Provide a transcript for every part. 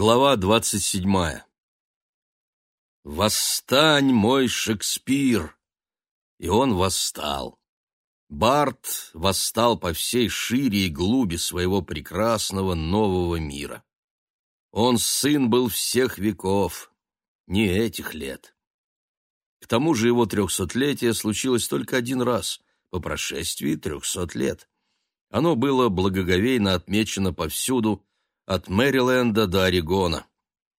Глава двадцать седьмая. «Восстань, мой Шекспир!» И он восстал. Барт восстал по всей шире и глуби своего прекрасного нового мира. Он сын был всех веков, не этих лет. К тому же его трехсотлетие случилось только один раз, по прошествии трехсот лет. Оно было благоговейно отмечено повсюду, от Мэриленда до Орегона.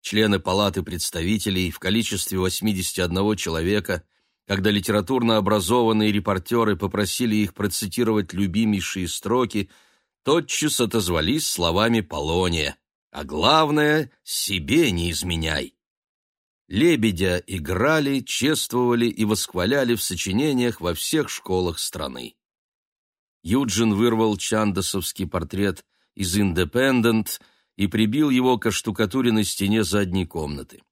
Члены Палаты представителей в количестве 81 человека, когда литературно образованные репортеры попросили их процитировать любимейшие строки, тотчас отозвались словами Полония. А главное, себе не изменяй. Лебедя играли, чествовали и восхваляли в сочинениях во всех школах страны. Юджин вырвал чандасовский портрет из «Индепендент» и прибил его к оштукатуренной стене задней комнаты.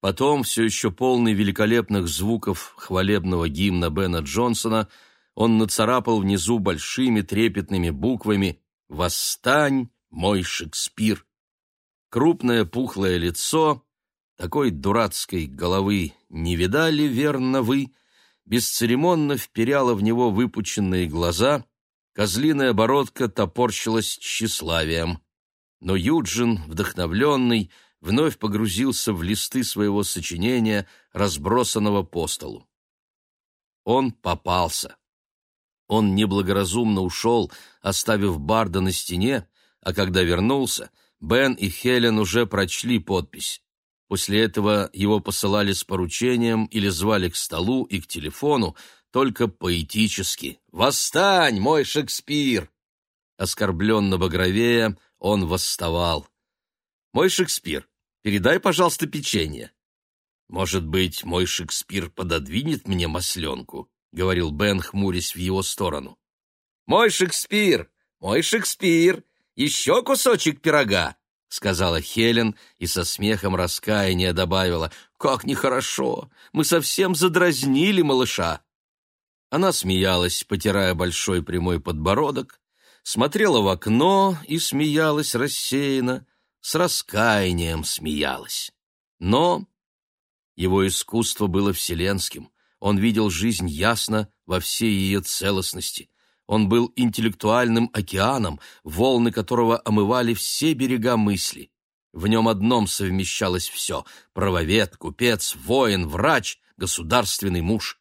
Потом, все еще полный великолепных звуков хвалебного гимна Бена Джонсона, он нацарапал внизу большими трепетными буквами «Восстань, мой Шекспир!». Крупное пухлое лицо, такой дурацкой головы не видали, верно вы, бесцеремонно вперяло в него выпученные глаза, козлиная бородка топорщилась тщеславием но Юджин, вдохновленный, вновь погрузился в листы своего сочинения, разбросанного по столу. Он попался. Он неблагоразумно ушел, оставив Барда на стене, а когда вернулся, Бен и Хелен уже прочли подпись. После этого его посылали с поручением или звали к столу и к телефону, только поэтически. «Восстань, мой Шекспир!» Оскорбленно багровея, он восставал. «Мой Шекспир, передай, пожалуйста, печенье». «Может быть, мой Шекспир пододвинет мне масленку?» — говорил Бен, хмурясь в его сторону. «Мой Шекспир! Мой Шекспир! Еще кусочек пирога!» — сказала Хелен и со смехом раскаяния добавила. «Как нехорошо! Мы совсем задразнили малыша!» Она смеялась, потирая большой прямой подбородок, смотрела в окно и смеялась рассеянно, с раскаянием смеялась. Но его искусство было вселенским, он видел жизнь ясно во всей ее целостности. Он был интеллектуальным океаном, волны которого омывали все берега мысли. В нем одном совмещалось все — правовед, купец, воин, врач, государственный муж.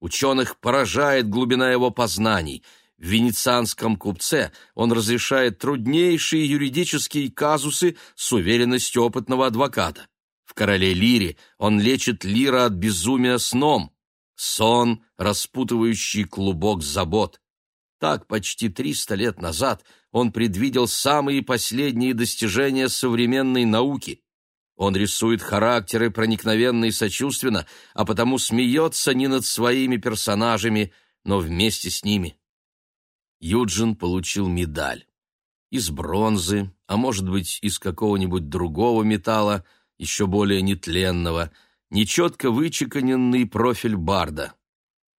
Ученых поражает глубина его познаний — в венецианском купце он разрешает труднейшие юридические казусы с уверенностью опытного адвоката. В «Короле Лире» он лечит Лира от безумия сном. Сон, распутывающий клубок забот. Так почти триста лет назад он предвидел самые последние достижения современной науки. Он рисует характеры проникновенно и сочувственно, а потому смеется не над своими персонажами, но вместе с ними. Юджин получил медаль. Из бронзы, а может быть, из какого-нибудь другого металла, еще более нетленного, нечетко вычеканенный профиль Барда.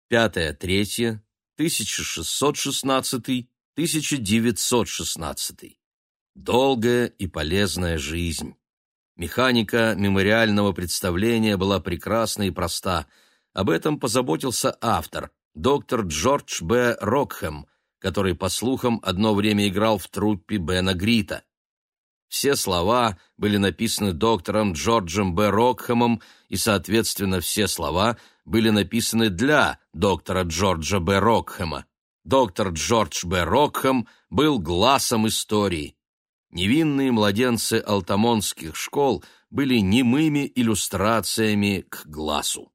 Пятое, третье, 1616-1916. Долгая и полезная жизнь. Механика мемориального представления была прекрасна и проста. Об этом позаботился автор, доктор Джордж Б. Рокхэм, который, по слухам, одно время играл в труппе Бена Грита. Все слова были написаны доктором Джорджем Б. Рокхэмом, и, соответственно, все слова были написаны для доктора Джорджа Б. Рокхэма. Доктор Джордж Б. Рокхэм был глазом истории. Невинные младенцы алтамонских школ были немыми иллюстрациями к глазу.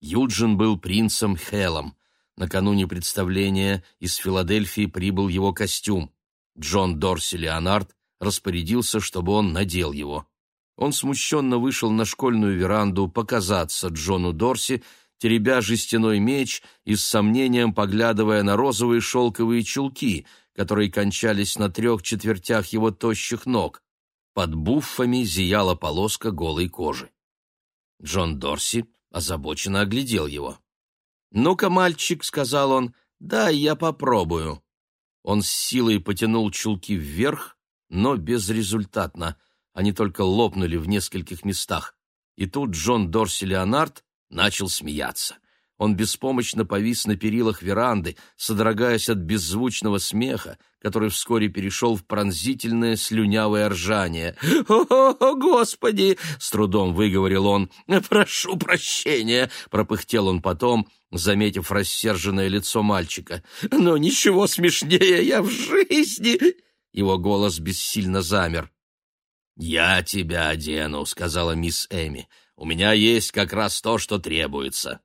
Юджин был принцем Хелом. Накануне представления из Филадельфии прибыл его костюм. Джон Дорси Леонард распорядился, чтобы он надел его. Он смущенно вышел на школьную веранду показаться Джону Дорси, теребя жестяной меч и с сомнением поглядывая на розовые шелковые чулки, которые кончались на трех четвертях его тощих ног. Под буффами зияла полоска голой кожи. Джон Дорси озабоченно оглядел его. «Ну-ка, мальчик», — сказал он, — «дай я попробую». Он с силой потянул чулки вверх, но безрезультатно. они только лопнули в нескольких местах. И тут Джон Дорси Леонард начал смеяться. Он беспомощно повис на перилах веранды, содрогаясь от беззвучного смеха, который вскоре перешел в пронзительное слюнявое ржание. «О, Господи!» — с трудом выговорил он. «Прошу прощения!» — пропыхтел он потом, заметив рассерженное лицо мальчика. «Но ничего смешнее я в жизни...» Его голос бессильно замер. «Я тебя одену», — сказала мисс Эми. «У меня есть как раз то, что требуется».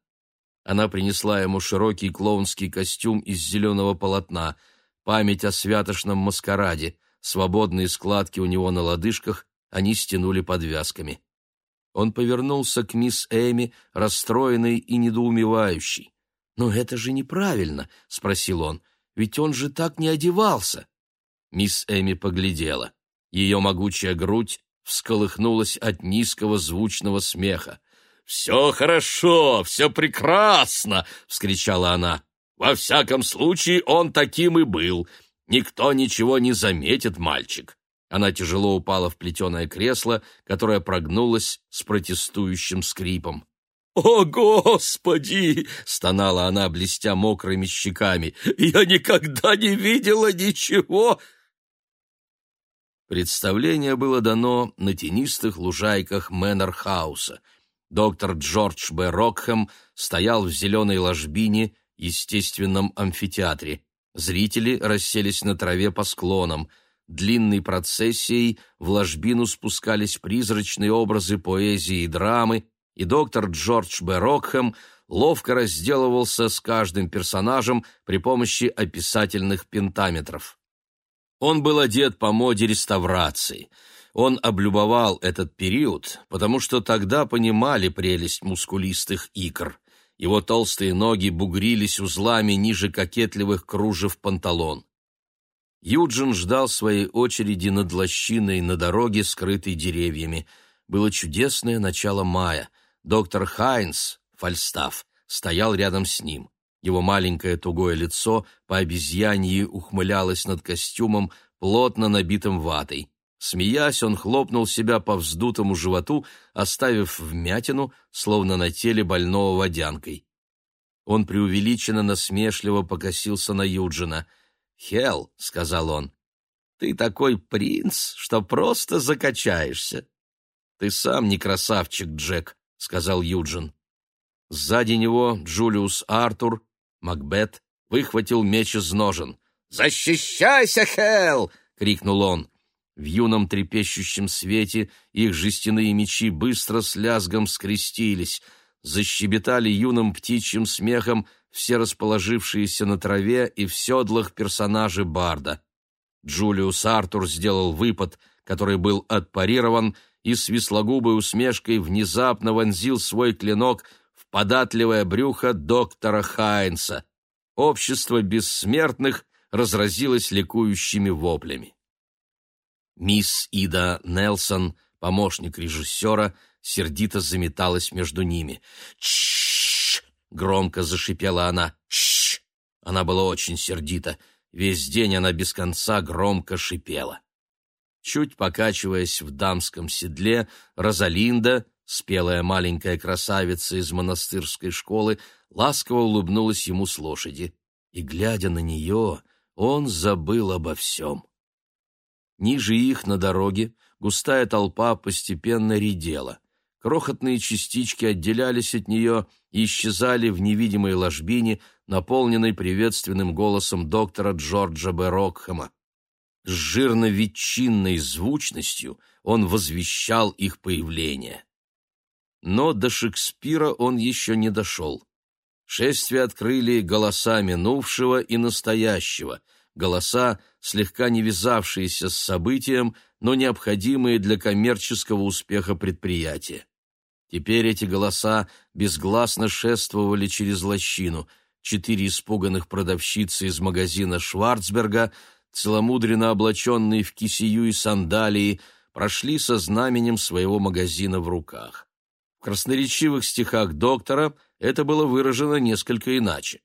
Она принесла ему широкий клоунский костюм из зеленого полотна, память о святошном маскараде, свободные складки у него на лодыжках, они стянули подвязками. Он повернулся к мисс Эми, расстроенный и недоумевающий. «Но это же неправильно», — спросил он, — «ведь он же так не одевался». Мисс Эми поглядела. Ее могучая грудь всколыхнулась от низкого звучного смеха. «Все хорошо, все прекрасно!» — вскричала она. «Во всяком случае, он таким и был. Никто ничего не заметит, мальчик». Она тяжело упала в плетеное кресло, которое прогнулось с протестующим скрипом. «О, Господи!» — стонала она, блестя мокрыми щеками. «Я никогда не видела ничего!» Представление было дано на тенистых лужайках Мэннер-хауса — Доктор Джордж Б. Рокхэм стоял в зеленой ложбине, естественном амфитеатре. Зрители расселись на траве по склонам. Длинной процессией в ложбину спускались призрачные образы поэзии и драмы, и доктор Джордж Б. Рокхэм ловко разделывался с каждым персонажем при помощи описательных пентаметров. Он был одет по моде реставрации — он облюбовал этот период, потому что тогда понимали прелесть мускулистых икр. Его толстые ноги бугрились узлами ниже кокетливых кружев панталон. Юджин ждал своей очереди над лощиной на дороге, скрытой деревьями. Было чудесное начало мая. Доктор Хайнс, Фальстаф, стоял рядом с ним. Его маленькое тугое лицо по обезьяньи ухмылялось над костюмом, плотно набитым ватой. Смеясь, он хлопнул себя по вздутому животу, оставив вмятину, словно на теле больного водянкой. Он преувеличенно насмешливо покосился на Юджина. «Хелл», — сказал он, — «ты такой принц, что просто закачаешься». «Ты сам не красавчик, Джек», — сказал Юджин. Сзади него Джулиус Артур, Макбет, выхватил меч из ножен. «Защищайся, Хелл!» — крикнул он. В юном трепещущем свете их жестяные мечи быстро с лязгом скрестились, защебетали юным птичьим смехом все расположившиеся на траве и в седлах персонажи Барда. Джулиус Артур сделал выпад, который был отпарирован, и с вислогубой усмешкой внезапно вонзил свой клинок в податливое брюхо доктора Хайнса. Общество бессмертных разразилось ликующими воплями. Мисс Ида Нелсон, помощник режиссера, сердито заметалась между ними. «Тш!» — громко зашипела она. «Тш!» Она была очень сердита. Весь день она без конца громко шипела. Чуть покачиваясь в дамском седле, Розалинда, спелая маленькая красавица из монастырской школы, ласково улыбнулась ему с лошади. И, глядя на нее, он забыл обо всем. Ниже их, на дороге, густая толпа постепенно редела. Крохотные частички отделялись от нее и исчезали в невидимой ложбине, наполненной приветственным голосом доктора Джорджа Б. Рокхэма. С жирно-ветчинной звучностью он возвещал их появление. Но до Шекспира он еще не дошел. Шествие открыли голоса минувшего и настоящего, голоса, слегка не вязавшиеся с событием, но необходимые для коммерческого успеха предприятия. Теперь эти голоса безгласно шествовали через лощину. Четыре испуганных продавщицы из магазина Шварцберга, целомудренно облаченные в кисию и сандалии, прошли со знаменем своего магазина в руках. В красноречивых стихах доктора это было выражено несколько иначе.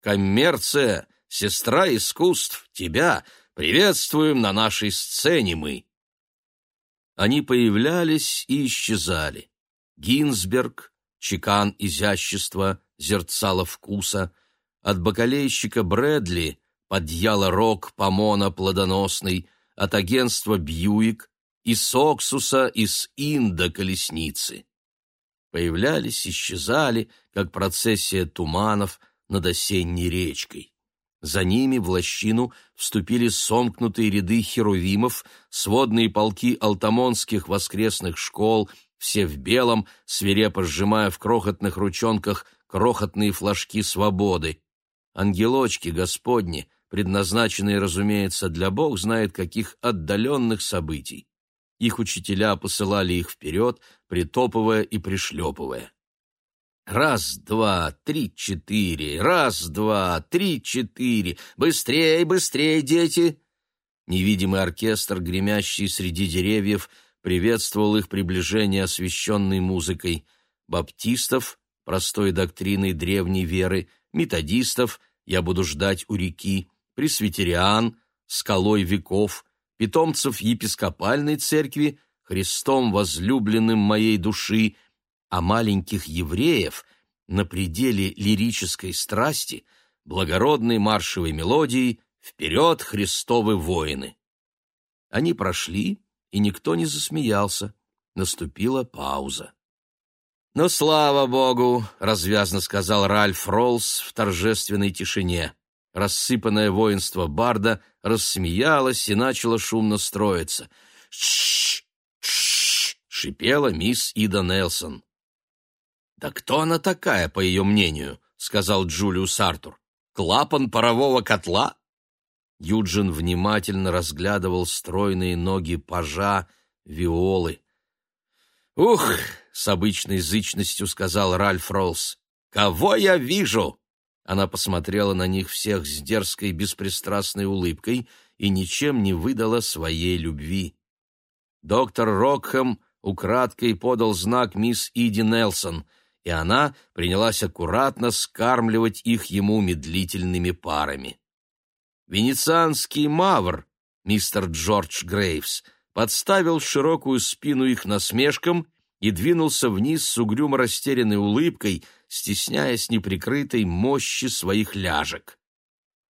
«Коммерция сестра искусств, тебя приветствуем на нашей сцене мы. Они появлялись и исчезали. Гинзберг, чекан изящества, зерцало вкуса, от бакалейщика Брэдли, подъяла рок помона плодоносный, от агентства Бьюик, из Оксуса, из Инда колесницы. Появлялись, исчезали, как процессия туманов над осенней речкой. За ними в лощину вступили сомкнутые ряды херувимов, сводные полки алтамонских воскресных школ, все в белом, свирепо сжимая в крохотных ручонках крохотные флажки свободы. Ангелочки Господни, предназначенные, разумеется, для Бог знает каких отдаленных событий. Их учителя посылали их вперед, притопывая и пришлепывая. Раз, два, три, четыре, раз, два, три, четыре. Быстрей, быстрей, дети! Невидимый оркестр, гремящий среди деревьев, приветствовал их приближение освященной музыкой. Баптистов, простой доктриной древней веры, методистов, я буду ждать у реки, пресвитериан, скалой веков, питомцев епископальной церкви, Христом возлюбленным моей души, а маленьких евреев на пределе лирической страсти, благородной маршевой мелодией «Вперед, Христовы воины!». Они прошли, и никто не засмеялся. Наступила пауза. «Ну, слава богу!» — развязно сказал Ральф Роллс в торжественной тишине. Рассыпанное воинство Барда рассмеялось и начало шумно строиться. «Тш! Тш!» — шипела мисс Ида Нелсон. «Да кто она такая, по ее мнению?» — сказал Джулиус Артур. «Клапан парового котла?» Юджин внимательно разглядывал стройные ноги пажа, виолы. «Ух!» — с обычной зычностью сказал Ральф Роллс. «Кого я вижу?» Она посмотрела на них всех с дерзкой беспристрастной улыбкой и ничем не выдала своей любви. Доктор Рокхэм украдкой подал знак мисс Иди Нелсон, и она принялась аккуратно скармливать их ему медлительными парами. Венецианский мавр, мистер Джордж Грейвс, подставил широкую спину их насмешкам и двинулся вниз с угрюмо растерянной улыбкой, стесняясь неприкрытой мощи своих ляжек.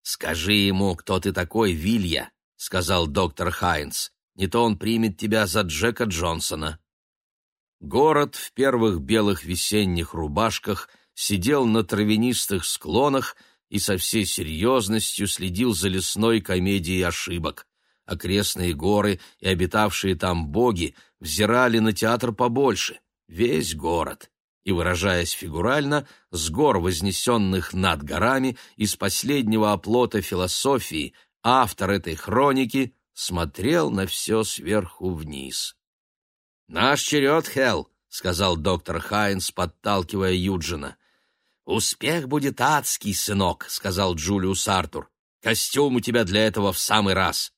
«Скажи ему, кто ты такой, Вилья», — сказал доктор Хайнс. «Не то он примет тебя за Джека Джонсона». Город в первых белых весенних рубашках сидел на травянистых склонах и со всей серьезностью следил за лесной комедией ошибок. Окрестные горы и обитавшие там боги взирали на театр побольше, весь город. И, выражаясь фигурально, с гор, вознесенных над горами, из последнего оплота философии, автор этой хроники смотрел на все сверху вниз. «Наш черед, Хелл», — сказал доктор Хайнс, подталкивая Юджина. «Успех будет адский, сынок», — сказал Джулиус Артур. «Костюм у тебя для этого в самый раз».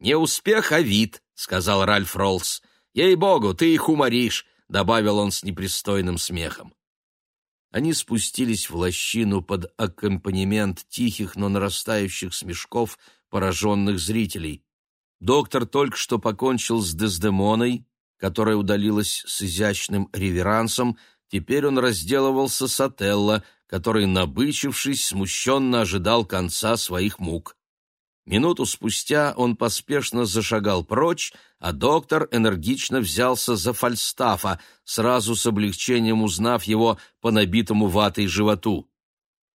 «Не успех, а вид», — сказал Ральф Роллс. «Ей-богу, ты их уморишь», — добавил он с непристойным смехом. Они спустились в лощину под аккомпанемент тихих, но нарастающих смешков пораженных зрителей. Доктор только что покончил с Дездемоной, которая удалилась с изящным реверансом, Теперь он разделывался с Отелло, который, набычившись, смущенно ожидал конца своих мук. Минуту спустя он поспешно зашагал прочь, а доктор энергично взялся за Фальстафа, сразу с облегчением узнав его по набитому ватой животу.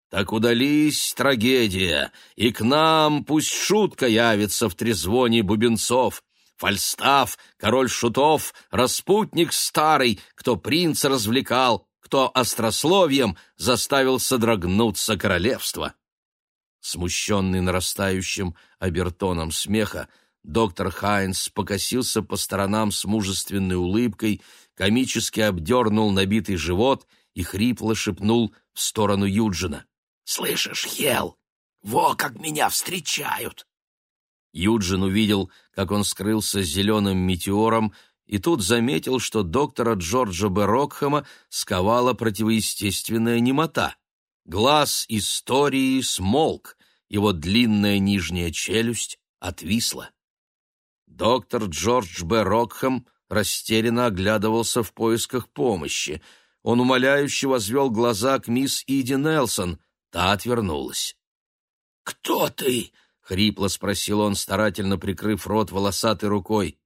«Так удались трагедия, и к нам пусть шутка явится в трезвоне бубенцов. Фальстаф, король шутов, распутник старый, кто принца развлекал, кто острословием заставил содрогнуться королевство. Смущенный нарастающим обертоном смеха, доктор Хайнс покосился по сторонам с мужественной улыбкой, комически обдернул набитый живот и хрипло шепнул в сторону Юджина. «Слышишь, Хел, во как меня встречают!» Юджин увидел, как он скрылся зеленым метеором, и тут заметил, что доктора Джорджа Б. Рокхэма сковала противоестественная немота. Глаз истории смолк, его длинная нижняя челюсть отвисла. Доктор Джордж Б. Рокхэм растерянно оглядывался в поисках помощи. Он умоляюще возвел глаза к мисс Иди Нелсон. Та отвернулась. «Кто ты?» — хрипло спросил он, старательно прикрыв рот волосатой рукой.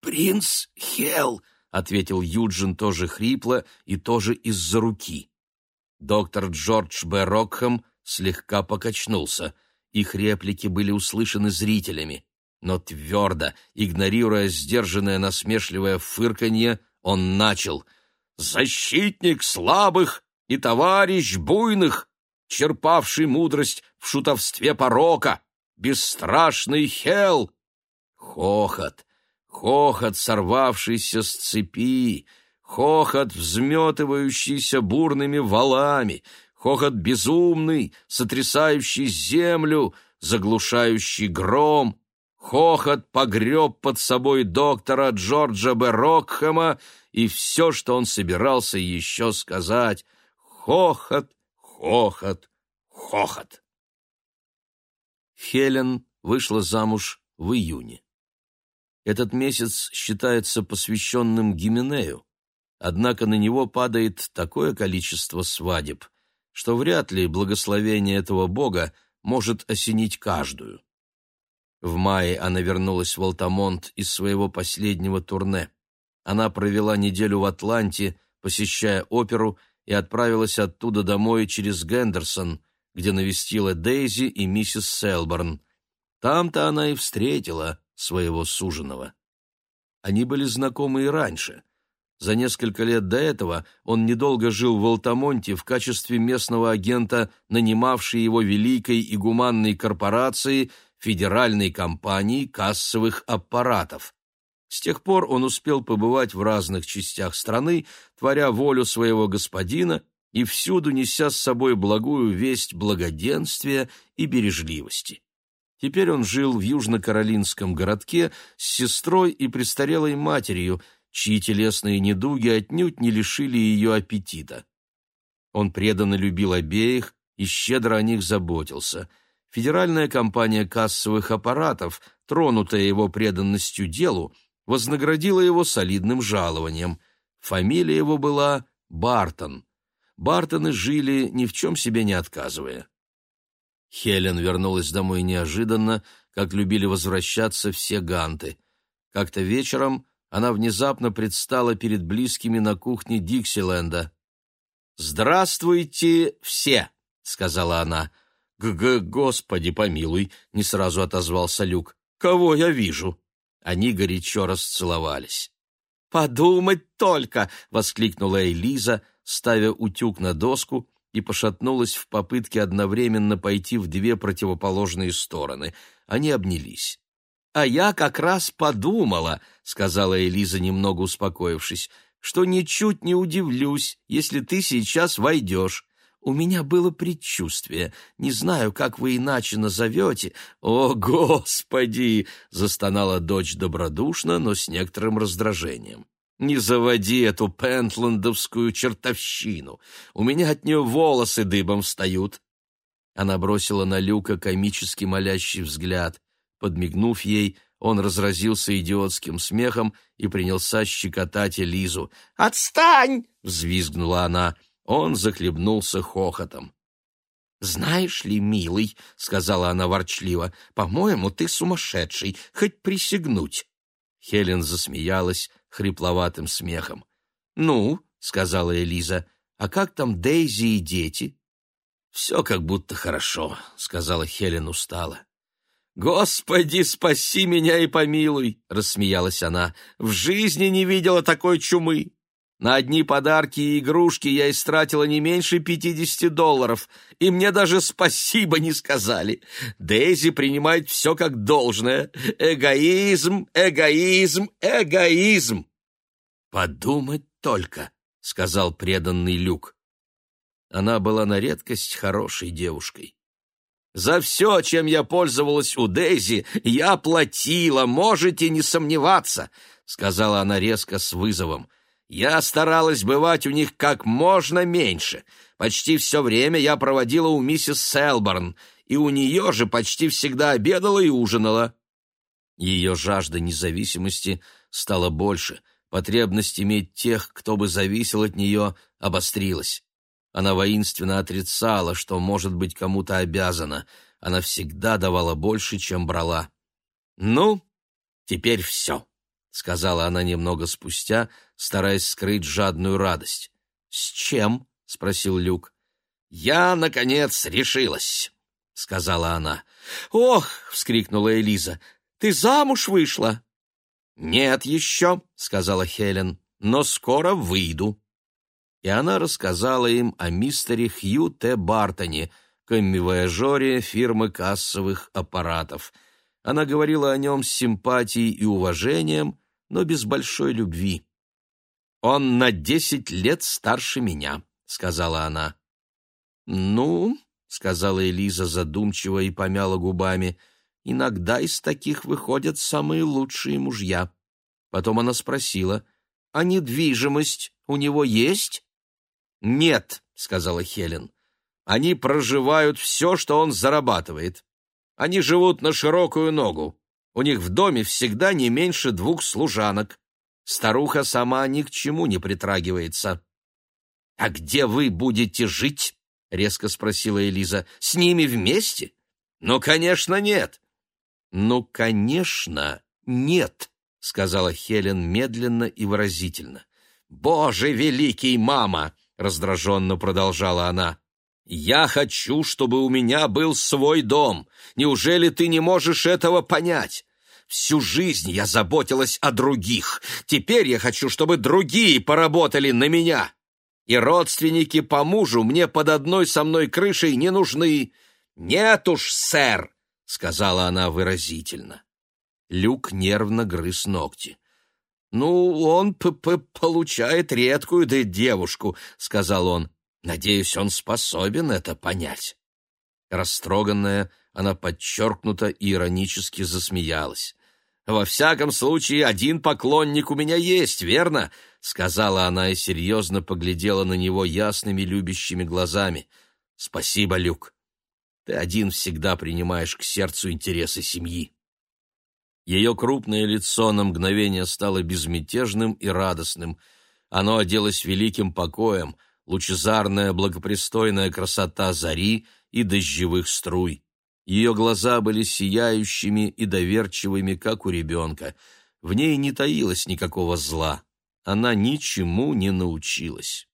«Принц Хелл», — ответил Юджин тоже хрипло и тоже из-за руки. Доктор Джордж Б. Рокхэм слегка покачнулся. Их реплики были услышаны зрителями но твердо, игнорируя сдержанное насмешливое фырканье, он начал «Защитник слабых и товарищ буйных, черпавший мудрость в шутовстве порока, бесстрашный Хел!» Хохот, хохот, сорвавшийся с цепи, хохот, взметывающийся бурными валами, хохот безумный, сотрясающий землю, заглушающий гром, Хохот погреб под собой доктора Джорджа Б. Рокхэма и все, что он собирался еще сказать. Хохот, хохот, хохот. Хелен вышла замуж в июне. Этот месяц считается посвященным Гименею, однако на него падает такое количество свадеб, что вряд ли благословение этого бога может осенить каждую. В мае она вернулась в Алтамонт из своего последнего турне. Она провела неделю в Атланте, посещая оперу, и отправилась оттуда домой через Гендерсон, где навестила Дейзи и миссис Селборн. Там-то она и встретила своего суженого. Они были знакомы и раньше. За несколько лет до этого он недолго жил в Алтамонте в качестве местного агента, нанимавшей его великой и гуманной корпорации Федеральной компании кассовых аппаратов. С тех пор он успел побывать в разных частях страны, творя волю своего господина и всюду неся с собой благую весть благоденствия и бережливости. Теперь он жил в южно-каролинском городке с сестрой и престарелой матерью, чьи телесные недуги отнюдь не лишили ее аппетита. Он преданно любил обеих и щедро о них заботился – Федеральная компания кассовых аппаратов, тронутая его преданностью делу, вознаградила его солидным жалованием. Фамилия его была Бартон. Бартоны жили, ни в чем себе не отказывая. Хелен вернулась домой неожиданно, как любили возвращаться все ганты. Как-то вечером она внезапно предстала перед близкими на кухне Диксиленда. «Здравствуйте все!» — сказала она. «Г-г, господи помилуй!» — не сразу отозвался Люк. «Кого я вижу?» Они горячо расцеловались. «Подумать только!» — воскликнула Элиза, ставя утюг на доску и пошатнулась в попытке одновременно пойти в две противоположные стороны. Они обнялись. «А я как раз подумала», — сказала Элиза, немного успокоившись, «что ничуть не удивлюсь, если ты сейчас войдешь. У меня было предчувствие. Не знаю, как вы иначе назовете. О, Господи! Застонала дочь добродушно, но с некоторым раздражением. Не заводи эту пентландовскую чертовщину. У меня от нее волосы дыбом встают. Она бросила на Люка комически молящий взгляд. Подмигнув ей, он разразился идиотским смехом и принялся щекотать Элизу. «Отстань!» — взвизгнула она. Он захлебнулся хохотом. «Знаешь ли, милый, — сказала она ворчливо, — по-моему, ты сумасшедший, хоть присягнуть». Хелен засмеялась хрипловатым смехом. «Ну, — сказала Элиза, — а как там Дейзи и дети?» «Все как будто хорошо», — сказала Хелен устало. «Господи, спаси меня и помилуй!» — рассмеялась она. «В жизни не видела такой чумы. На одни подарки и игрушки я истратила не меньше пятидесяти долларов, и мне даже спасибо не сказали. Дейзи принимает все как должное. Эгоизм, эгоизм, эгоизм. «Подумать только», — сказал преданный Люк. Она была на редкость хорошей девушкой. «За все, чем я пользовалась у Дейзи, я платила, можете не сомневаться», — сказала она резко с вызовом. Я старалась бывать у них как можно меньше. Почти все время я проводила у миссис Селборн, и у нее же почти всегда обедала и ужинала. Ее жажда независимости стала больше, потребность иметь тех, кто бы зависел от нее, обострилась. Она воинственно отрицала, что может быть кому-то обязана. Она всегда давала больше, чем брала. «Ну, теперь все», — сказала она немного спустя, стараясь скрыть жадную радость. «С чем?» — спросил Люк. «Я, наконец, решилась», — сказала она. «Ох!» — вскрикнула Элиза. «Ты замуж вышла?» «Нет еще», — сказала Хелен, — «но скоро выйду» и она рассказала им о мистере Хью Т. Бартоне, коммивояжере фирмы кассовых аппаратов. Она говорила о нем с симпатией и уважением, но без большой любви. «Он на десять лет старше меня», — сказала она. «Ну», — сказала Элиза задумчиво и помяла губами, — «иногда из таких выходят самые лучшие мужья». Потом она спросила, «А недвижимость у него есть?» «Нет», — сказала Хелен. «Они проживают все, что он зарабатывает. Они живут на широкую ногу. У них в доме всегда не меньше двух служанок. Старуха сама ни к чему не притрагивается». «А где вы будете жить?» — резко спросила Элиза. «С ними вместе?» «Ну, конечно, нет». «Ну, конечно, нет», — сказала Хелен медленно и выразительно. «Боже великий, мама! раздраженно продолжала она. «Я хочу, чтобы у меня был свой дом. Неужели ты не можешь этого понять? Всю жизнь я заботилась о других. Теперь я хочу, чтобы другие поработали на меня. И родственники по мужу мне под одной со мной крышей не нужны. Нет уж, сэр!» — сказала она выразительно. Люк нервно грыз ногти. «Ну, он п -п получает редкую да девушку», — сказал он. «Надеюсь, он способен это понять». Растроганная, она подчеркнуто и иронически засмеялась. «Во всяком случае, один поклонник у меня есть, верно?» — сказала она и серьезно поглядела на него ясными любящими глазами. «Спасибо, Люк. Ты один всегда принимаешь к сердцу интересы семьи». Ее крупное лицо на мгновение стало безмятежным и радостным. Оно оделось великим покоем, лучезарная благопристойная красота зари и дождевых струй. Ее глаза были сияющими и доверчивыми, как у ребенка. В ней не таилось никакого зла. Она ничему не научилась.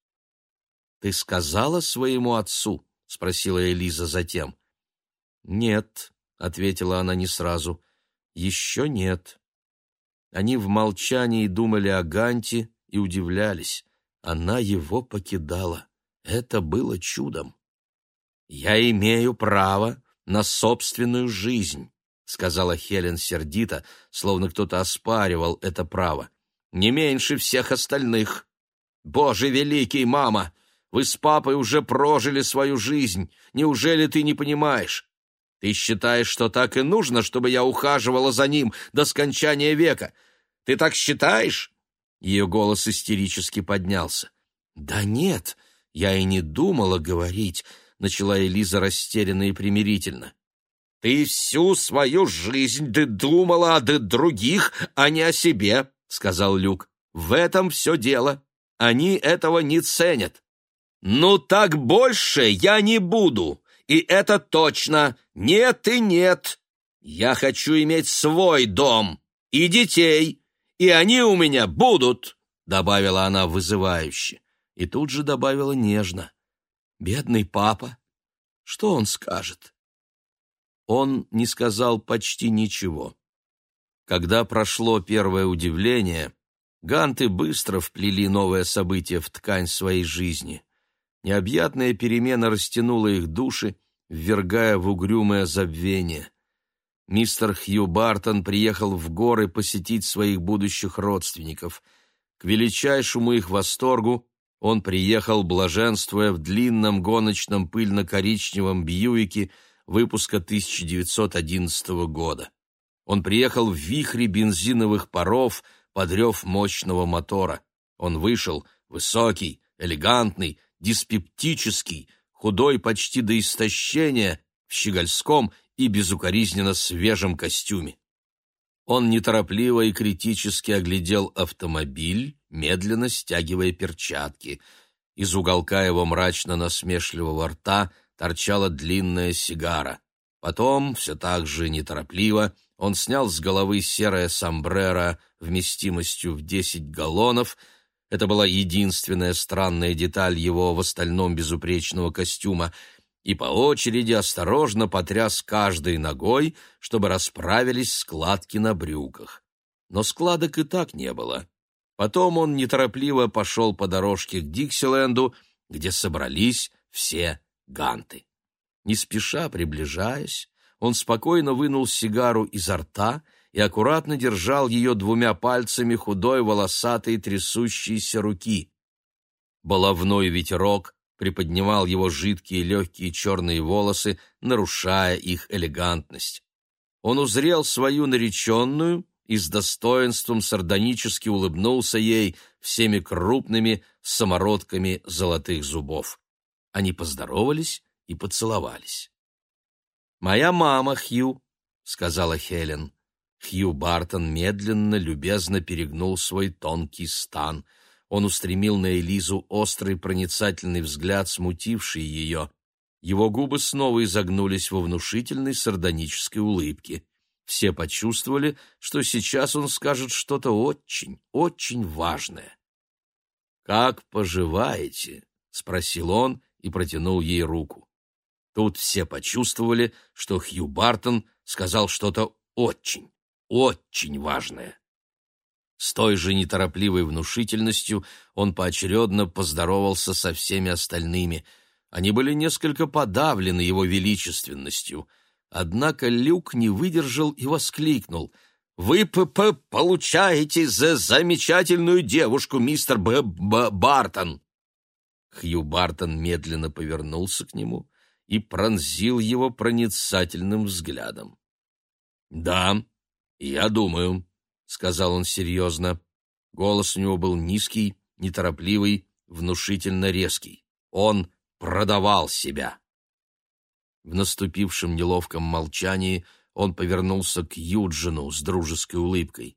«Ты сказала своему отцу?» — спросила Элиза затем. «Нет», — ответила она не сразу. Еще нет. Они в молчании думали о Ганте и удивлялись. Она его покидала. Это было чудом. «Я имею право на собственную жизнь», — сказала Хелен сердито, словно кто-то оспаривал это право. «Не меньше всех остальных. Боже великий, мама, вы с папой уже прожили свою жизнь. Неужели ты не понимаешь? Ты считаешь, что так и нужно, чтобы я ухаживала за ним до скончания века? Ты так считаешь?» Ее голос истерически поднялся. «Да нет, я и не думала говорить», — начала Элиза растерянно и примирительно. «Ты всю свою жизнь ты думала о других, а не о себе», — сказал Люк. «В этом все дело. Они этого не ценят». «Ну так больше я не буду и это точно. Нет и нет. Я хочу иметь свой дом и детей, и они у меня будут», — добавила она вызывающе. И тут же добавила нежно. «Бедный папа, что он скажет?» Он не сказал почти ничего. Когда прошло первое удивление, ганты быстро вплели новое событие в ткань своей жизни. Необъятная перемена растянула их души, ввергая в угрюмое забвение. Мистер Хью Бартон приехал в горы посетить своих будущих родственников. К величайшему их восторгу он приехал, блаженствуя в длинном гоночном пыльно-коричневом Бьюике выпуска 1911 года. Он приехал в вихре бензиновых паров под рев мощного мотора. Он вышел, высокий, элегантный, диспептический, худой почти до истощения, в щегольском и безукоризненно свежем костюме. Он неторопливо и критически оглядел автомобиль, медленно стягивая перчатки. Из уголка его мрачно-насмешливого рта торчала длинная сигара. Потом, все так же неторопливо, он снял с головы серое сомбреро вместимостью в десять галлонов. Это была единственная странная деталь его в остальном безупречного костюма — и по очереди осторожно потряс каждой ногой, чтобы расправились складки на брюках. Но складок и так не было. Потом он неторопливо пошел по дорожке к Диксиленду, где собрались все ганты. Не спеша приближаясь, он спокойно вынул сигару изо рта и аккуратно держал ее двумя пальцами худой волосатой трясущейся руки. Баловной ветерок приподнимал его жидкие легкие черные волосы, нарушая их элегантность. Он узрел свою нареченную и с достоинством сардонически улыбнулся ей всеми крупными самородками золотых зубов. Они поздоровались и поцеловались. «Моя мама, Хью», — сказала Хелен. Хью Бартон медленно, любезно перегнул свой тонкий стан — он устремил на Элизу острый проницательный взгляд, смутивший ее. Его губы снова изогнулись во внушительной сардонической улыбке. Все почувствовали, что сейчас он скажет что-то очень, очень важное. «Как поживаете?» — спросил он и протянул ей руку. Тут все почувствовали, что Хью Бартон сказал что-то очень, очень важное. С той же неторопливой внушительностью он поочередно поздоровался со всеми остальными. Они были несколько подавлены его величественностью. Однако Люк не выдержал и воскликнул. «Вы п -п получаете за замечательную девушку, мистер Б -Б Бартон!» Хью Бартон медленно повернулся к нему и пронзил его проницательным взглядом. «Да, я думаю», — сказал он серьезно. Голос у него был низкий, неторопливый, внушительно резкий. Он продавал себя. В наступившем неловком молчании он повернулся к Юджину с дружеской улыбкой.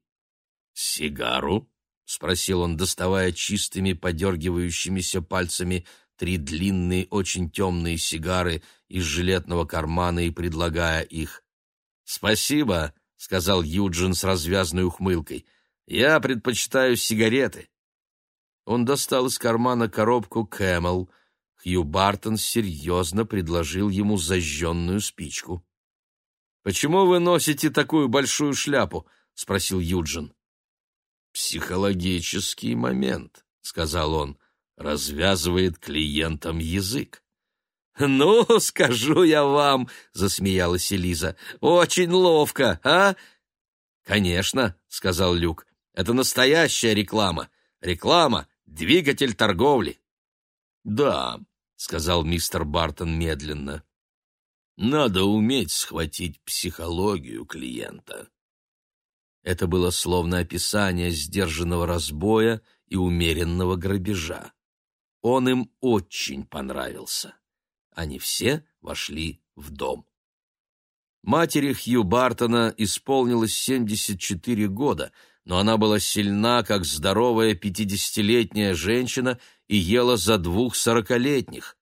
«Сигару?» — спросил он, доставая чистыми, подергивающимися пальцами три длинные, очень темные сигары из жилетного кармана и предлагая их. «Спасибо», — сказал Юджин с развязной ухмылкой. «Я предпочитаю сигареты». Он достал из кармана коробку Кэмел. Хью Бартон серьезно предложил ему зажженную спичку. «Почему вы носите такую большую шляпу?» — спросил Юджин. «Психологический момент», — сказал он, — «развязывает клиентам язык». «Ну, скажу я вам», — засмеялась Элиза, — «очень ловко, а?» «Конечно», — сказал Люк, — «это настоящая реклама. Реклама — двигатель торговли». «Да», — сказал мистер Бартон медленно, — «надо уметь схватить психологию клиента». Это было словно описание сдержанного разбоя и умеренного грабежа. Он им очень понравился. Они все вошли в дом. Матери Хью Бартона исполнилось 74 года, но она была сильна, как здоровая пятидесятилетняя женщина и ела за двух сорокалетних.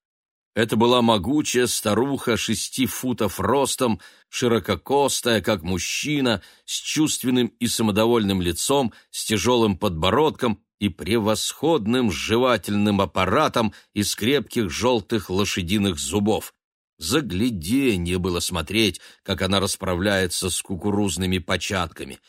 Это была могучая старуха шести футов ростом, ширококостая, как мужчина, с чувственным и самодовольным лицом, с тяжелым подбородком и превосходным жевательным аппаратом из крепких желтых лошадиных зубов. Загляденье было смотреть, как она расправляется с кукурузными початками.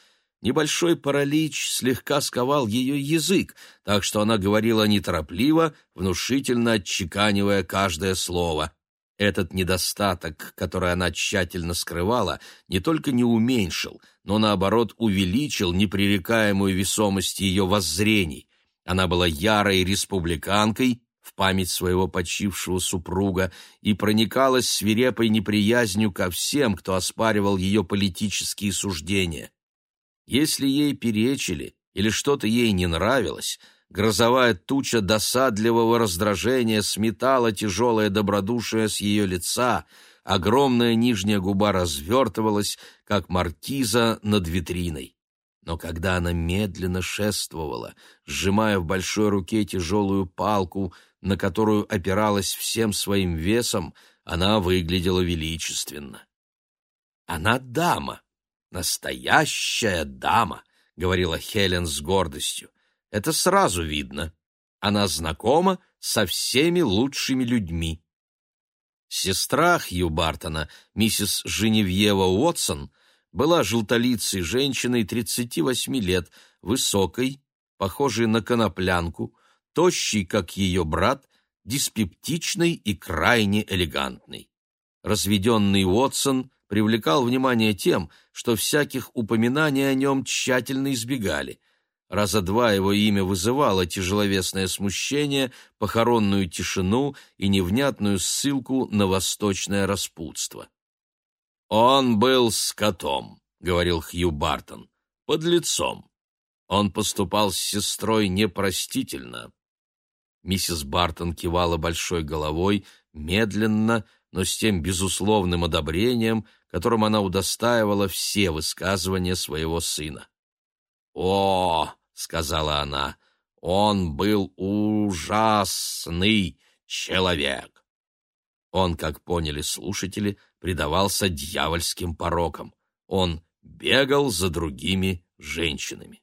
Небольшой паралич слегка сковал ее язык, так что она говорила неторопливо, внушительно отчеканивая каждое слово. Этот недостаток, который она тщательно скрывала, не только не уменьшил, но, наоборот, увеличил непререкаемую весомость ее воззрений. Она была ярой республиканкой в память своего почившего супруга и проникалась свирепой неприязнью ко всем, кто оспаривал ее политические суждения. Если ей перечили или что-то ей не нравилось, Грозовая туча досадливого раздражения сметала тяжелое добродушие с ее лица, огромная нижняя губа развертывалась, как маркиза над витриной. Но когда она медленно шествовала, сжимая в большой руке тяжелую палку, на которую опиралась всем своим весом, она выглядела величественно. «Она дама, настоящая дама», — говорила Хелен с гордостью. «Это сразу видно. Она знакома со всеми лучшими людьми». Сестра Хью Бартона, миссис Женевьева Уотсон, была желтолицей женщиной 38 лет, высокой, похожей на коноплянку, тощей, как ее брат, диспептичной и крайне элегантной. Разведенный Уотсон привлекал внимание тем, что всяких упоминаний о нем тщательно избегали. Раза два его имя вызывало тяжеловесное смущение, похоронную тишину и невнятную ссылку на восточное распутство. «Он был скотом», — говорил Хью Бартон, — «под лицом. Он поступал с сестрой непростительно». Миссис Бартон кивала большой головой, медленно, но с тем безусловным одобрением, которым она удостаивала все высказывания своего сына. «О!» — сказала она, — «он был ужасный человек». Он, как поняли слушатели, предавался дьявольским порокам. Он бегал за другими женщинами.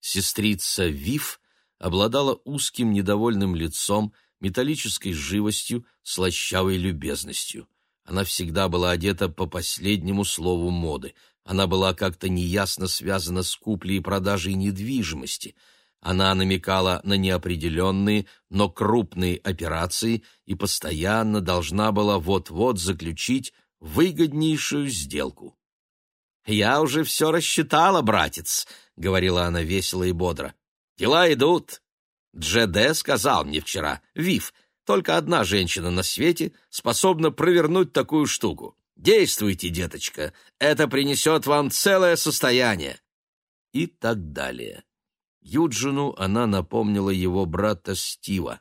Сестрица Вив обладала узким недовольным лицом, металлической живостью, слащавой любезностью. Она всегда была одета по последнему слову моды. Она была как-то неясно связана с куплей и продажей недвижимости — она намекала на неопределенные, но крупные операции и постоянно должна была вот-вот заключить выгоднейшую сделку. «Я уже все рассчитала, братец», — говорила она весело и бодро. «Дела идут. Джеде сказал мне вчера, Вив, только одна женщина на свете способна провернуть такую штуку. Действуйте, деточка, это принесет вам целое состояние». И так далее. Юджину она напомнила его брата Стива.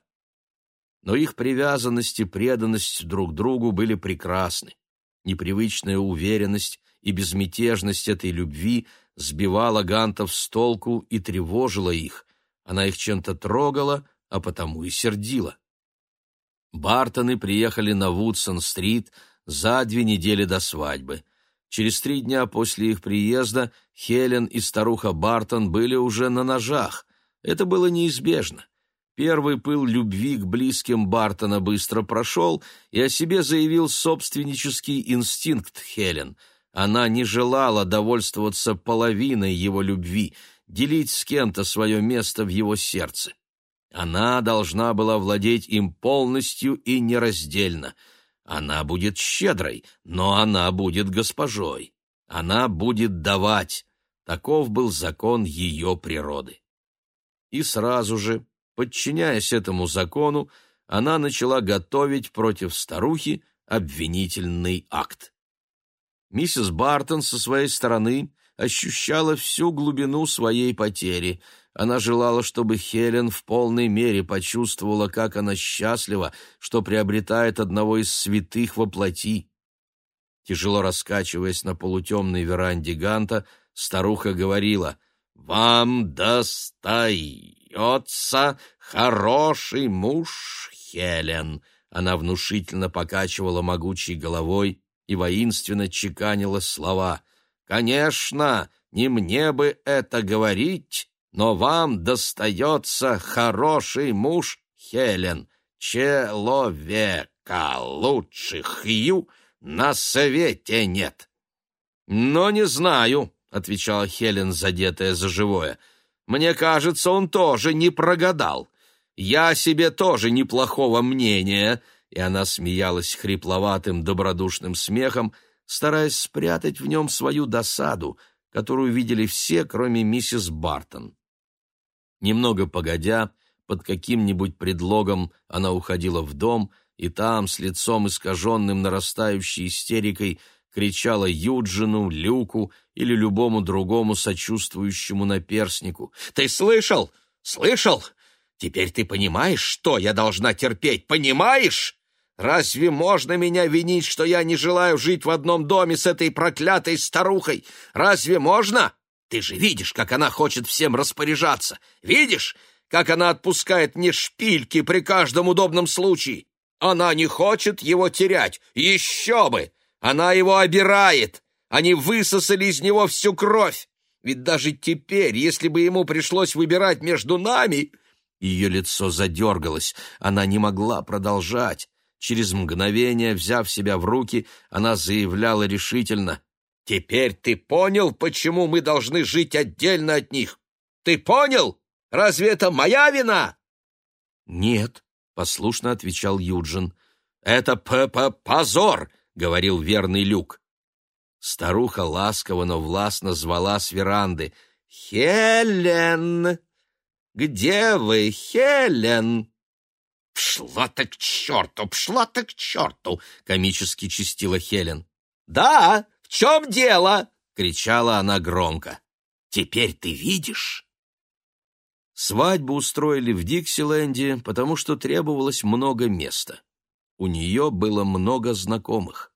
Но их привязанность и преданность друг другу были прекрасны. Непривычная уверенность и безмятежность этой любви сбивала гантов с толку и тревожила их. Она их чем-то трогала, а потому и сердила. Бартоны приехали на Вудсон-стрит за две недели до свадьбы. Через три дня после их приезда Хелен и старуха Бартон были уже на ножах. Это было неизбежно. Первый пыл любви к близким Бартона быстро прошел, и о себе заявил собственнический инстинкт Хелен. Она не желала довольствоваться половиной его любви, делить с кем-то свое место в его сердце. Она должна была владеть им полностью и нераздельно — она будет щедрой, но она будет госпожой. Она будет давать. Таков был закон ее природы. И сразу же, подчиняясь этому закону, она начала готовить против старухи обвинительный акт. Миссис Бартон со своей стороны ощущала всю глубину своей потери — она желала, чтобы Хелен в полной мере почувствовала, как она счастлива, что приобретает одного из святых во плоти. Тяжело раскачиваясь на полутемной веранде Ганта, старуха говорила, «Вам достается хороший муж, Хелен!» Она внушительно покачивала могучей головой и воинственно чеканила слова. «Конечно, не мне бы это говорить!» Но вам достается хороший муж, Хелен, человека лучших ю на свете нет. Но не знаю, отвечала Хелен, задетая за живое. Мне кажется, он тоже не прогадал. Я себе тоже неплохого мнения, и она смеялась хрипловатым добродушным смехом, стараясь спрятать в нем свою досаду, которую видели все, кроме миссис Бартон. Немного погодя, под каким-нибудь предлогом она уходила в дом, и там, с лицом искаженным нарастающей истерикой, кричала Юджину, Люку или любому другому сочувствующему наперснику. «Ты слышал? Слышал? Теперь ты понимаешь, что я должна терпеть, понимаешь? Разве можно меня винить, что я не желаю жить в одном доме с этой проклятой старухой? Разве можно? Ты же видишь, как она хочет всем распоряжаться. Видишь, как она отпускает мне шпильки при каждом удобном случае? Она не хочет его терять. Еще бы! Она его обирает. Они высосали из него всю кровь. Ведь даже теперь, если бы ему пришлось выбирать между нами... Ее лицо задергалось. Она не могла продолжать. Через мгновение, взяв себя в руки, она заявляла решительно. «Теперь ты понял, почему мы должны жить отдельно от них? Ты понял? Разве это моя вина?» «Нет», — послушно отвечал Юджин. «Это п -п позор», — говорил верный Люк. Старуха ласково, но властно звала с веранды. «Хелен! Где вы, Хелен?» «Пшла ты к черту! Пшла ты к черту!» — комически чистила Хелен. «Да, чем дело?» — кричала она громко. «Теперь ты видишь?» Свадьбу устроили в Диксиленде, потому что требовалось много места. У нее было много знакомых.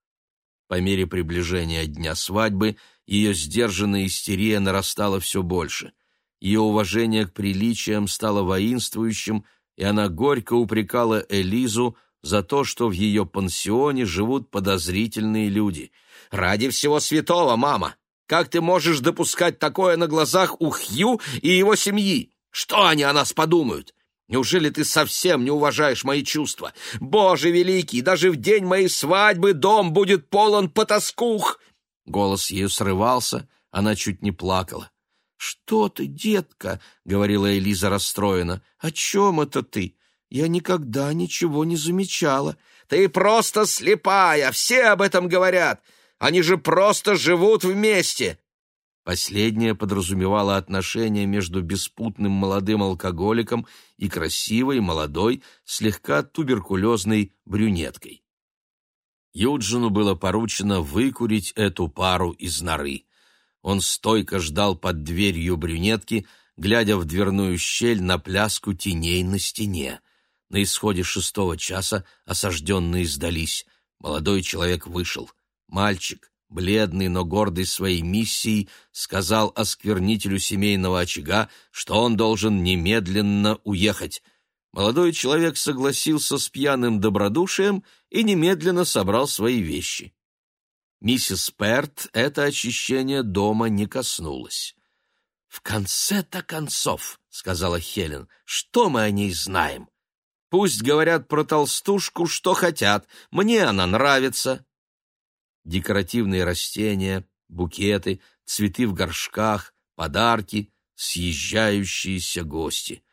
По мере приближения дня свадьбы ее сдержанная истерия нарастала все больше. Ее уважение к приличиям стало воинствующим — и она горько упрекала Элизу за то, что в ее пансионе живут подозрительные люди. «Ради всего святого, мама! Как ты можешь допускать такое на глазах у Хью и его семьи? Что они о нас подумают? Неужели ты совсем не уважаешь мои чувства? Боже великий, даже в день моей свадьбы дом будет полон потаскух!» Голос ее срывался, она чуть не плакала. «Что ты, детка?» — говорила Элиза расстроена. «О чем это ты? Я никогда ничего не замечала». «Ты просто слепая! Все об этом говорят! Они же просто живут вместе!» Последнее подразумевало отношения между беспутным молодым алкоголиком и красивой, молодой, слегка туберкулезной брюнеткой. Юджину было поручено выкурить эту пару из норы. Он стойко ждал под дверью брюнетки, глядя в дверную щель на пляску теней на стене. На исходе шестого часа осажденные сдались. Молодой человек вышел. Мальчик, бледный, но гордый своей миссией, сказал осквернителю семейного очага, что он должен немедленно уехать. Молодой человек согласился с пьяным добродушием и немедленно собрал свои вещи. Миссис Перт это очищение дома не коснулось. «В конце-то концов», — сказала Хелен, — «что мы о ней знаем? Пусть говорят про толстушку, что хотят, мне она нравится». Декоративные растения, букеты, цветы в горшках, подарки, съезжающиеся гости.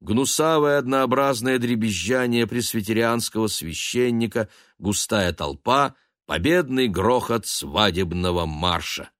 Гнусавое однообразное дребезжание пресвитерианского священника, густая толпа — победный грохот свадебного марша.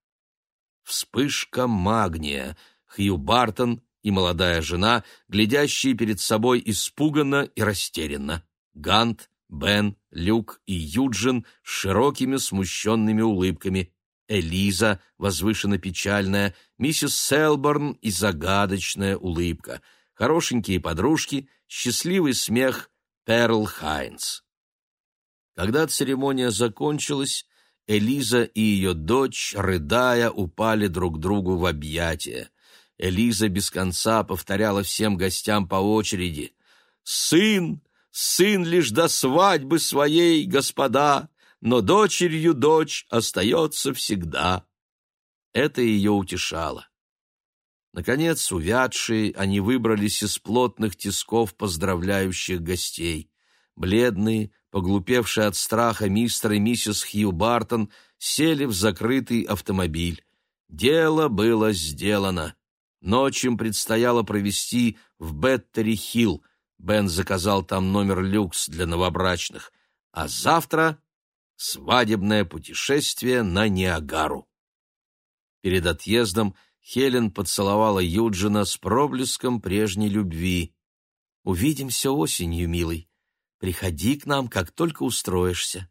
Вспышка магния. Хью Бартон и молодая жена, глядящие перед собой испуганно и растерянно. Гант, Бен, Люк и Юджин с широкими смущенными улыбками. Элиза, возвышенно печальная, миссис Селборн и загадочная улыбка. Хорошенькие подружки, счастливый смех Перл Хайнс. Когда церемония закончилась, Элиза и ее дочь, рыдая, упали друг другу в объятия. Элиза без конца повторяла всем гостям по очереди «Сын, сын лишь до свадьбы своей, господа, но дочерью дочь остается всегда». Это ее утешало. Наконец, увядшие, они выбрались из плотных тисков поздравляющих гостей. Бледные, поглупевшие от страха мистер и миссис Хью Бартон, сели в закрытый автомобиль. Дело было сделано. Ночь им предстояло провести в Беттери-Хилл. Бен заказал там номер люкс для новобрачных. А завтра — свадебное путешествие на Ниагару. Перед отъездом Хелен поцеловала Юджина с проблеском прежней любви. «Увидимся осенью, милый. Приходи к нам, как только устроишься.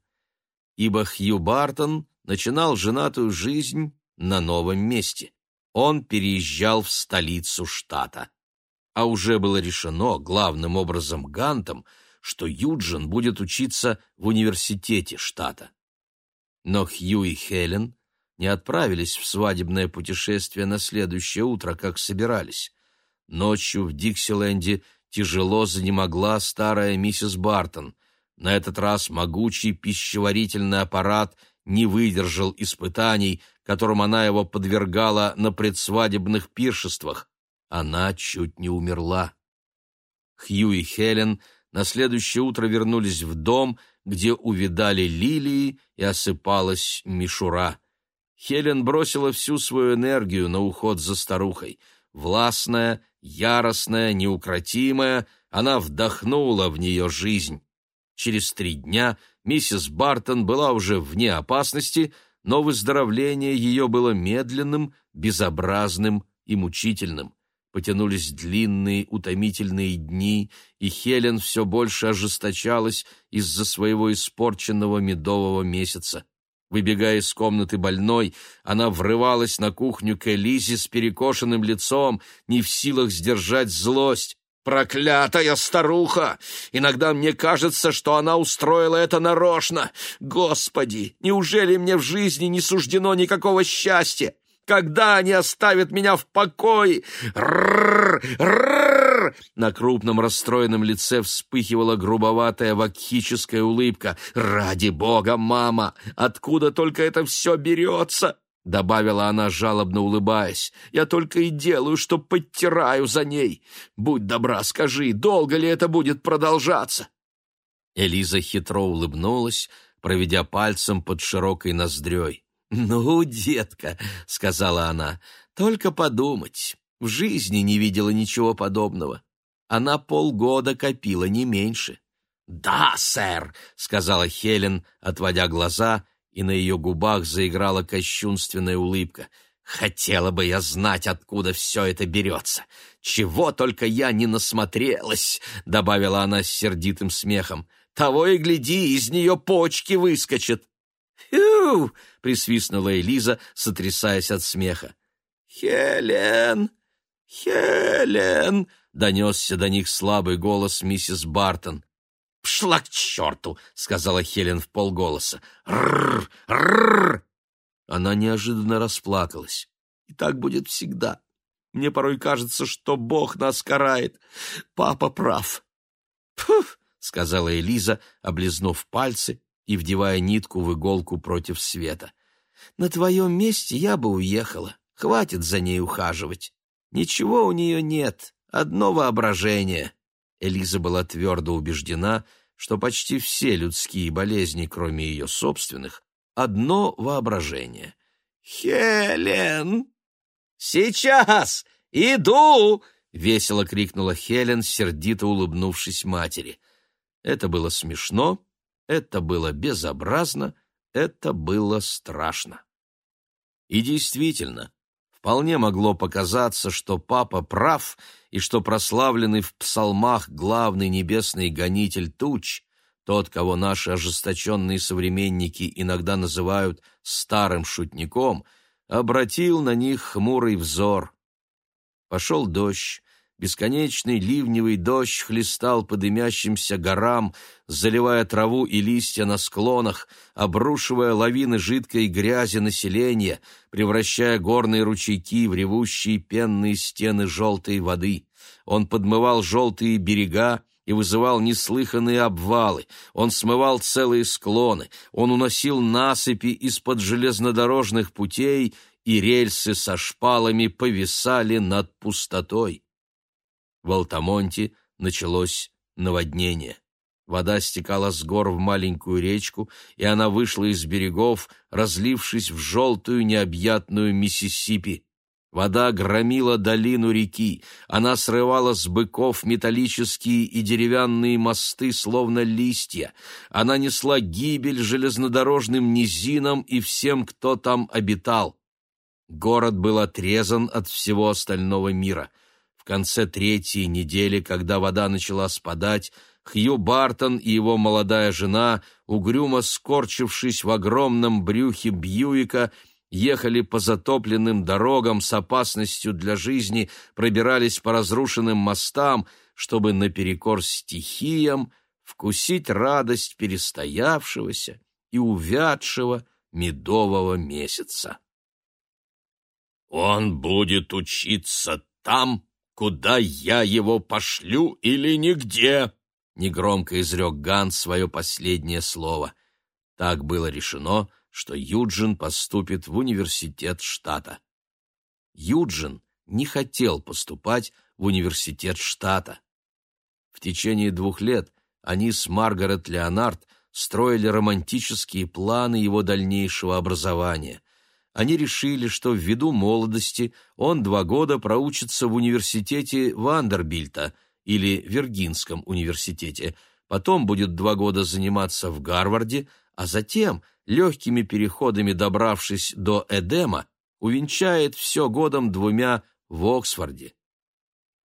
Ибо Хью Бартон начинал женатую жизнь на новом месте. Он переезжал в столицу штата. А уже было решено, главным образом Гантом, что Юджин будет учиться в университете штата. Но Хью и Хелен не отправились в свадебное путешествие на следующее утро, как собирались. Ночью в Диксиленде тяжело занемогла старая миссис Бартон. На этот раз могучий пищеварительный аппарат не выдержал испытаний, которым она его подвергала на предсвадебных пиршествах. Она чуть не умерла. Хью и Хелен на следующее утро вернулись в дом, где увидали лилии и осыпалась мишура. Хелен бросила всю свою энергию на уход за старухой. Властная, яростная, неукротимая, она вдохнула в нее жизнь. Через три дня миссис Бартон была уже вне опасности, но выздоровление ее было медленным, безобразным и мучительным. Потянулись длинные, утомительные дни, и Хелен все больше ожесточалась из-за своего испорченного медового месяца. Выбегая из комнаты больной, она врывалась на кухню к Элизе с перекошенным лицом, не в силах сдержать злость. «Проклятая старуха! Иногда мне кажется, что она устроила это нарочно. Господи, неужели мне в жизни не суждено никакого счастья? Когда они оставят меня в покое? Рррр! На крупном расстроенном лице вспыхивала грубоватая вакхическая улыбка. «Ради бога, мама! Откуда только это все берется?» — добавила она, жалобно улыбаясь. «Я только и делаю, что подтираю за ней. Будь добра, скажи, долго ли это будет продолжаться?» Элиза хитро улыбнулась, проведя пальцем под широкой ноздрёй. «Ну, детка», — сказала она, — «только подумать. В жизни не видела ничего подобного. Она полгода копила, не меньше». «Да, сэр», — сказала Хелен, отводя глаза, и на ее губах заиграла кощунственная улыбка. «Хотела бы я знать, откуда все это берется. Чего только я не насмотрелась», — добавила она с сердитым смехом. «Того и гляди, из нее почки выскочат». «Фью!» — присвистнула Элиза, сотрясаясь от смеха. «Хелен! Хелен!» — донесся до них слабый голос миссис Бартон. «Пшла к черту!» — сказала Хелен в полголоса. «Рррр! Рррр!» Она неожиданно расплакалась. «И так будет всегда. Мне порой кажется, что Бог нас карает. Папа прав». «Пф!» — сказала Элиза, облизнув пальцы и вдевая нитку в иголку против света. «На твоем месте я бы уехала. Хватит за ней ухаживать. Ничего у нее нет, одно воображение». Элиза была твердо убеждена, что почти все людские болезни, кроме ее собственных, одно воображение. «Хелен!» «Сейчас! Иду!» — весело крикнула Хелен, сердито улыбнувшись матери. Это было смешно, это было безобразно, это было страшно. И действительно, вполне могло показаться, что папа прав и что прославленный в псалмах главный небесный гонитель туч, тот, кого наши ожесточенные современники иногда называют старым шутником, обратил на них хмурый взор. Пошел дождь, Бесконечный ливневый дождь хлестал по дымящимся горам, заливая траву и листья на склонах, обрушивая лавины жидкой грязи населения, превращая горные ручейки в ревущие пенные стены желтой воды. Он подмывал желтые берега, и вызывал неслыханные обвалы, он смывал целые склоны, он уносил насыпи из-под железнодорожных путей, и рельсы со шпалами повисали над пустотой. В Алтамонте началось наводнение. Вода стекала с гор в маленькую речку, и она вышла из берегов, разлившись в желтую необъятную Миссисипи. Вода громила долину реки, она срывала с быков металлические и деревянные мосты, словно листья. Она несла гибель железнодорожным низинам и всем, кто там обитал. Город был отрезан от всего остального мира — конце третьей недели, когда вода начала спадать, Хью Бартон и его молодая жена, угрюмо скорчившись в огромном брюхе Бьюика, ехали по затопленным дорогам с опасностью для жизни, пробирались по разрушенным мостам, чтобы наперекор стихиям вкусить радость перестоявшегося и увядшего медового месяца. «Он будет учиться там, куда я его пошлю или нигде!» — негромко изрек Ганс свое последнее слово. Так было решено, что Юджин поступит в университет штата. Юджин не хотел поступать в университет штата. В течение двух лет они с Маргарет Леонард строили романтические планы его дальнейшего образования. Они решили, что ввиду молодости он два года проучится в университете Вандербильта или Виргинском университете, потом будет два года заниматься в Гарварде, а затем, легкими переходами добравшись до Эдема, увенчает все годом двумя в Оксфорде.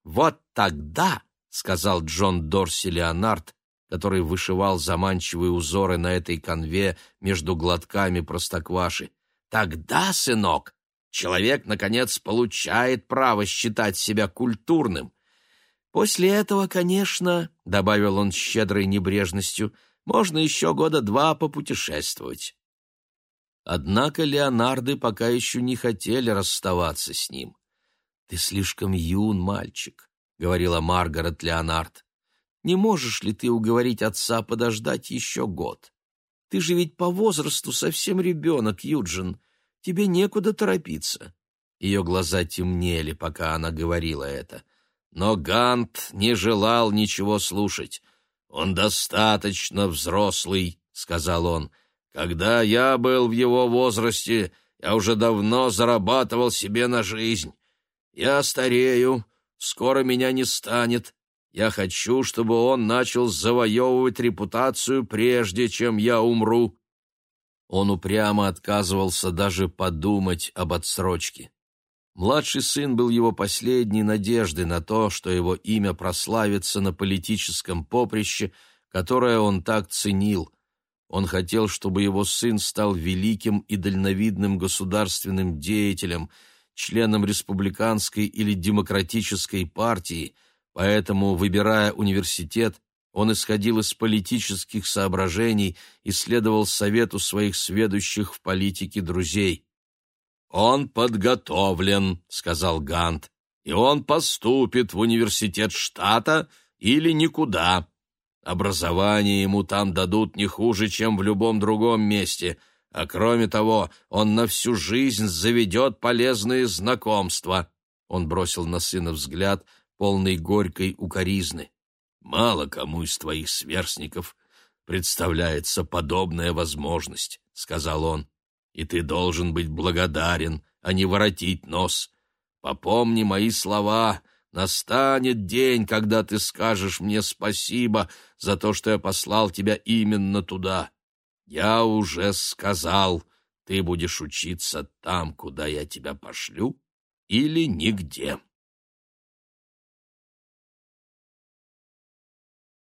«Вот тогда», — сказал Джон Дорси Леонард, который вышивал заманчивые узоры на этой конве между глотками простокваши, «тогда, сынок, человек, наконец, получает право считать себя культурным. После этого, конечно, — добавил он с щедрой небрежностью, — можно еще года два попутешествовать». Однако Леонарды пока еще не хотели расставаться с ним. «Ты слишком юн, мальчик», — говорила Маргарет Леонард. «Не можешь ли ты уговорить отца подождать еще год? Ты же ведь по возрасту совсем ребенок, Юджин. Тебе некуда торопиться». Ее глаза темнели, пока она говорила это. Но Гант не желал ничего слушать. «Он достаточно взрослый», — сказал он. «Когда я был в его возрасте, я уже давно зарабатывал себе на жизнь. Я старею, скоро меня не станет. Я хочу, чтобы он начал завоевывать репутацию, прежде чем я умру». Он упрямо отказывался даже подумать об отсрочке. Младший сын был его последней надеждой на то, что его имя прославится на политическом поприще, которое он так ценил. Он хотел, чтобы его сын стал великим и дальновидным государственным деятелем – членом республиканской или демократической партии, поэтому, выбирая университет, он исходил из политических соображений и следовал совету своих сведущих в политике друзей. «Он подготовлен», — сказал Гант, — «и он поступит в университет штата или никуда. Образование ему там дадут не хуже, чем в любом другом месте, а кроме того, он на всю жизнь заведет полезные знакомства. Он бросил на сына взгляд, полный горькой укоризны. Мало кому из твоих сверстников представляется подобная возможность, сказал он. И ты должен быть благодарен, а не воротить нос. Попомни мои слова. Настанет день, когда ты скажешь мне спасибо за то, что я послал тебя именно туда. Я уже сказал, ты будешь учиться там, куда я тебя пошлю, или нигде.